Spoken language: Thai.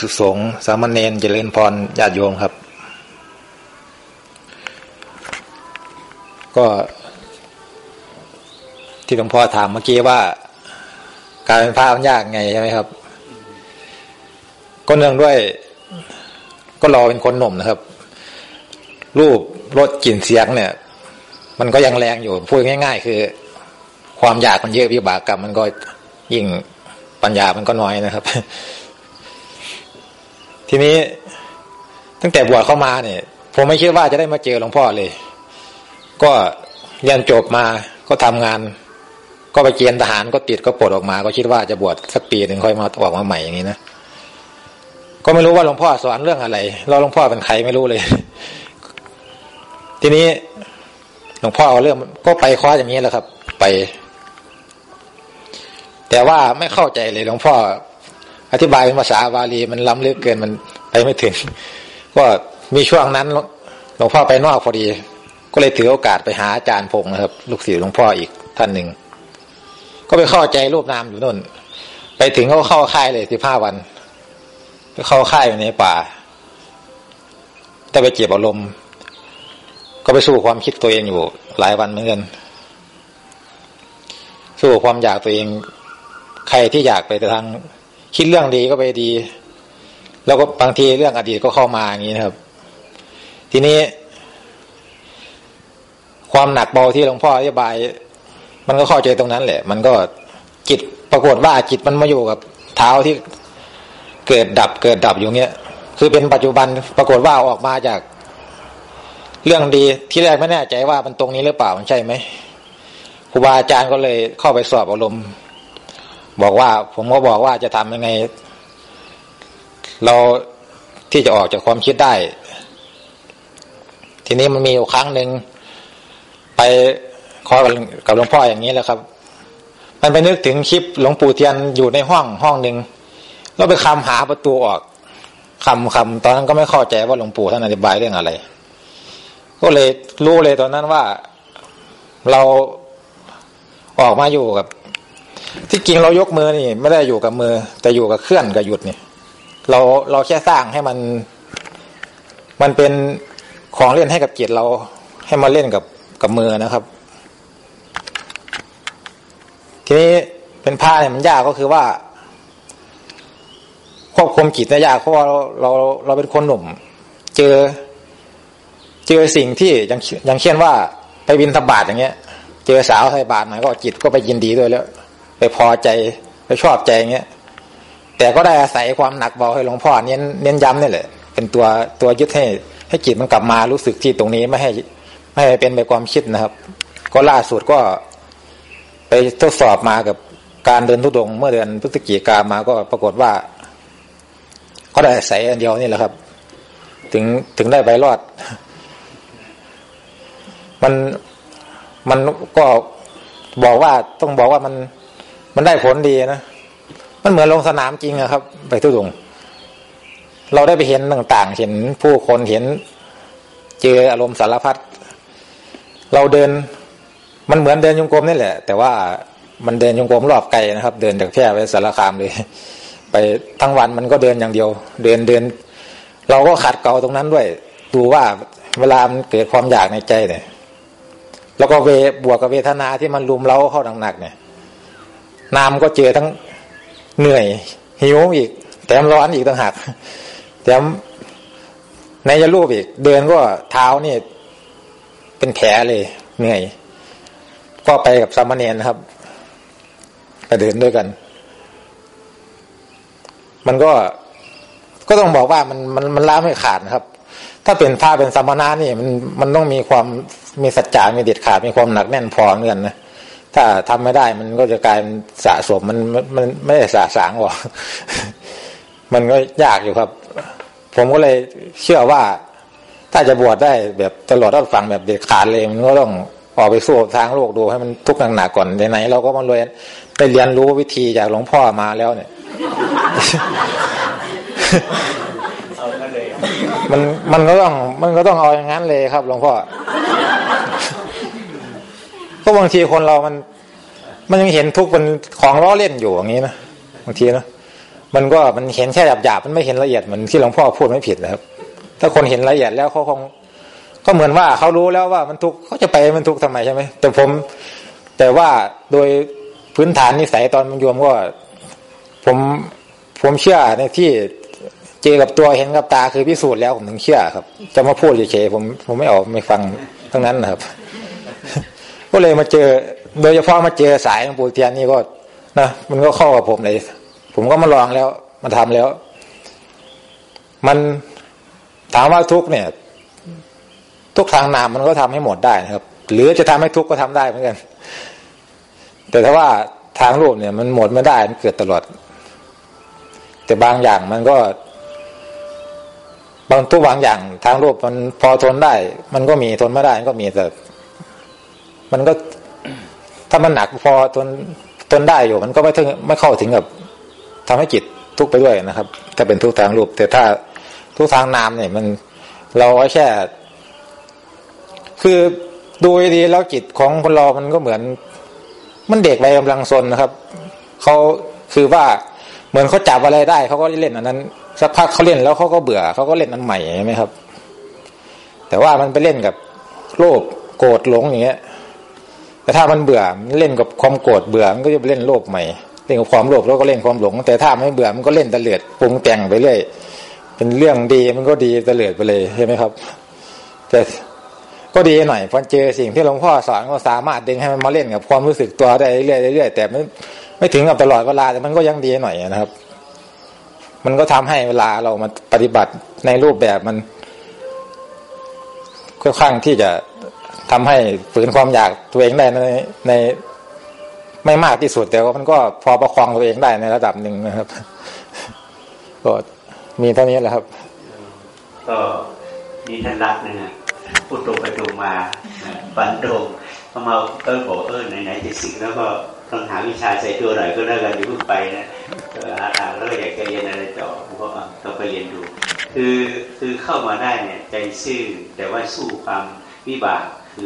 สุสงสามเณรเจริญพรญาติโยมครับ ก็ที่หลวงพ่อถามเมื่อกี้ว่า การเป็นพระมันยากไงใช่ไหมครับ ก็เนื่องด้วย ก็รอเป็นคนหนุ่มนะครับ รูปรสกลิ่นเสียงเนี่ย มันก็ยังแรงอยู่พูดง่าย ๆ คือ ความอยากมันเยอะวิบากกรรมมันก็ยิ่งปัญญามันก็น้อยนะครับ ทีนี้ตั้งแต่บวชเข้ามาเนี่ย ผมไม่คิดว่าจะได้มาเจอหลวงพ่อเลย ก็เรียนจบมาก็ทำงาน ก็ไปเกณฑ์ทหารก็ติดก็ปลดออกมา ก็คิดว่าจะบวชสักปีหนึ่งค่อยมาออกมาใหม่อย่างนี้นะก็ไม่รู้ว่าหลวงพ่อสอนเรื่องอะไรเราหลวงพ่อเป็นใครไม่รู้เลย ทีนี้หลวงพ่อเอาเรื่องก็ไปคว้าอย่างนี้แหละครับ ไป แต่ว่าไม่เข้าใจเลยหลวงพ่อ อธิบายภาษาบาลีมันล้ำลึกเกินมันไปไม่ถึง ก็มีช่วงนั้นหลวงพ่อไปนอกพอดี ก็เลยถือโอกาสไปหาอาจารย์พงศ์นะครับ ลูกศิษย์หลวงพ่ออีกท่านหนึ่งก็ไปเข้าใจรูปนามอยู่นู่น ไปถึงก็เข้าค่ายเลยสิบห้าวันไปเข้าค่ายอยู่ในป่า แต่ไปเจ็บอารมณ์ ก็ไปสู้ความคิดตัวเองอยู่ หลายวันเหมือนกันสู้ความอยากตัวเอง ใครที่อยากไปทาง คิดเรื่องดีก็ไปดี แล้วก็บางทีเรื่องอดีตก็เข้ามาอย่างนี้นะครับ ทีนี้ ความหนักเบาที่หลวงพ่ออธิบาย มันก็เข้าใจตรงนั้นแหละ มันก็จิตปรากฏว่าจิตมันมาอยู่กับเท้าที่เกิดดับเกิดดับอยู่เงี้ย คือเป็นปัจจุบันปรากฏว่าออกมาจาก เรื่องดีที่แรกไม่แน่ใจว่ามันตรงนี้หรือเปล่ามันใช่ไหมครูบาอาจารย์ก็เลยเข้าไปสอบอารมณ์ บอกว่า ผมก็บอกว่าจะทำยังไง เราที่จะออกจากความคิดได้ ทีนี้มันมีอยู่ครั้งหนึ่งไปขอกับหลวงพ่ออย่างนี้แหละครับ มันไปนึกถึงคลิปหลวงปู่เทียนอยู่ในห้องห้องหนึ่งแล้วไปคำหาประตูออกคำคำตอนนั้นก็ไม่เข้าใจว่าหลวงปู่ท่านอธิบายเรื่องอะไร ก็เลยรู้เลยตอนนั้นว่าเราออกมาอยู่กับ ที่จริงเรายกมือนี่ ไม่ได้อยู่กับมือ แต่อยู่กับเคลื่อนกับหยุดนี่เราเราแค่สร้างให้มัน มันเป็นของเล่นให้กับจิตเรา ให้มาเล่นกับกับมือนะครับ ทีนี้เป็นผ้าเนี่ยมันยากก็คือว่า ควบคุมจิตเนี่ยยากเพราะว่าเราเราเราเป็นคนหนุ่ม เจอ เจอสิ่งที่อย่างอย่างเช่นว่า ไปบินทบาทอย่างเงี้ย เจอสาวไทยบาทหน่อยก็จิตก็ไปยินดีด้วยแล้ว ไปพอใจไปชอบใจเงี้ย แต่ก็ได้อาศัยความหนักเบาให้หลวงพ่อเน้นเน้นย้ำนี่แหละ เป็นตัวตัวยึดให้ ให้จิตมันกลับมารู้สึกที่ตรงนี้ไม่ให้ไม่ให้เป็นไปความคิดนะครับ ก็ล่าสุดก็ไปทดสอบมากับการเดินทุดงเมื่อเดือนพฤศจิกามาก็ปรากฏว่า ก็ได้อาศัยอันเดียวนี่แหละครับ ถึงถึงได้ไปรอด มันมันก็บอกว่าต้องบอกว่ามัน มันได้ผลดีนะ มันเหมือนลงสนามจริงอะครับ ไปทุดงเราได้ไปเห็นต่างๆ เห็นผู้คนเห็น เจออารมณ์สารพัดเราเดิน มันเหมือนเดินยงกลมนี่แหละ แต่ว่ามันเดินยงกลมรอบไกลนะครับ เดินจากแพร่ไปสารคามเลย ไปทั้งวันมันก็เดินอย่างเดียว เดินเดิน เราก็ขัดเกลาตรงนั้นด้วย ดูว่าเวลามันเกิดความอยากในใจเนี่ย แล้วก็เวบวกกับเวทนาที่มันรุมเร้าเข้าหนักๆเนี่ย น้ำก็เจอทั้งเหนื่อย หิวอีก แถมร้อนอีกต่างหากแถมในยารูปอีก เดินก็เท้านี่ เป็นแผลเลยเหนื่อย ก็ไปกับสามเณรนะครับไปเดินด้วยกัน มันก็ก็ต้องบอกว่ามันมันมันล้าไม่ขาดนะครับ ถ้าเป็นผ้าเป็นสามณะนี่มันมันต้องมีความมีสัจจะมีเด็ดขาดมีความหนักแน่นพอเหมือนกันนะ ถ้าทำไม่ได้มันก็จะกลายเป็นสะสมมันมันไม่ได้สะสางหรอกมันก็ยากอยู่ครับ ผมก็เลยเชื่อว่า ถ้าจะบวชได้แบบตลอดรอดฟังแบบเด็ดขาดเลยมันก็ต้องออกไปสู้ทางโลกดูให้มันทุกข์หนักๆก่อนไหนๆเราก็มาเรียนไปเรียนรู้วิธีจากหลวงพ่อมาแล้วเนี่ยมันมันก็ต้องมันก็ต้องเอาอย่างนั้นเลยครับหลวงพ่อ ก็บางทีคนเรามัน มันยังเห็นทุกเป็นของล้อเล่นอยู่อย่างนี้นะบางทีนะมันก็มันเห็นแค่หยาบๆมันไม่เห็นละเอียดเหมือนที่หลวงพ่อพูดไม่ผิดนะครับ ถ้าคนเห็นละเอียดแล้วเขาคงก็เหมือนว่าเขารู้แล้วว่ามันทุกข์เขาจะไปมันทุกข์ทำไมใช่ไหมแต่ผม แต่ว่าโดยพื้นฐานนิสัยตอนมันโยมก็ผมผมเชื่อในที่เจอกับตัวเห็นกับตาคือพิสูจน์แล้วผมถึงเชื่อครับ จะมาพูดเฉยๆผมผมไม่ออกไม่ฟังทั้งนั้นนะครับ ก็เลยมาเจอ โดยเฉพาะมาเจอสายหลวงปู่เทียนนี่ก็นะมันก็เข้ากับผมเลย ผมก็มาลองแล้วมาทำแล้ว มันถามว่าทุกเนี่ย ทุกทางนามมันก็ทำให้หมดได้นะครับ หรือจะทำให้ทุกก็ทำได้เหมือนกัน แต่ถ้าว่าทางรูปเนี่ย มันหมดไม่ได้มันเกิดตลอด แต่บางอย่างมันก็ บางทุกบางอย่างทางรูปมันพอทนได้ มันก็มีทนไม่ได้มันก็มีแต่ มันก็ถ้ามันหนักพอทนทนได้อยู่ มันก็ไม่ถึงไม่เข้าถึงกับทำให้จิตทุกข์ไปด้วยนะครับ ถ้าเป็นทุกทางรูป แต่ถ้าทุกทางนามเนี่ยมันเราแค่ คือดูดีแล้วจิตของคนเรามันก็เหมือน มันเด็กวัยกำลังซนนะครับเขาคือว่าเหมือนเขาจับอะไรได้เขาก็เล่นอันนั้นสักพักเขาเล่นแล้วเขาก็เบื่อเขาก็เล่นอันใหม่ใช่ไหมครับ แต่ว่ามันไปเล่นกับโลภโกรธหลงอย่างเงี้ย แต่ถ้ามันเบื่อมันเล่นกับความโกรธเบื่อมันก็จะไปเล่นโลภใหม่เล่นกับความโลภแล้วก็เล่นความหลง แต่ถ้าไม่เบื่อมันก็เล่นตะเลือดปรุงแต่งไปเรื่อยเป็นเรื่องดีมันก็ดีตะเลือดไปเลยใช่ไหมครับแต่ก็ดีหน่อยพอเจอสิ่งที่หลวงพ่อสอนก็สามารถดึงให้มันมาเล่นกับความรู้สึกตัวได้เรื่อยๆเรื่อยๆแต่ไม่ไม่ถึงกับตลอดเวลาแต่มันก็ยังดีหน่อยนะครับ มันก็ทำให้เวลาเรามาปฏิบัติในรูปแบบมันค่อนข้างที่จะ ทำให้ฝืนความอยากตัวเองได้ในในไม่มากที่สุด แต่ว่ามันก็พอประคองตัวเองได้ในระดับหนึ่งนะครับ ก็มีเท่านี้แหละครับ ก็มีท่านรักนะฮะพูดตรงไปตรงมาฟันตรงเขามาเออบอกเออไหนๆจะสิกแล้วก็ต้องหาวิชาใส่ตัวหน่อยก็ได้กันอยู่เพิ่งไปนะออหาทางแล้วอยากจะเรียนอะไรต่อผมก็ต้องไปเรียนดู คือคือเข้ามาได้เนี่ยใจซื่อแต่ว่าสู้ความวิบาก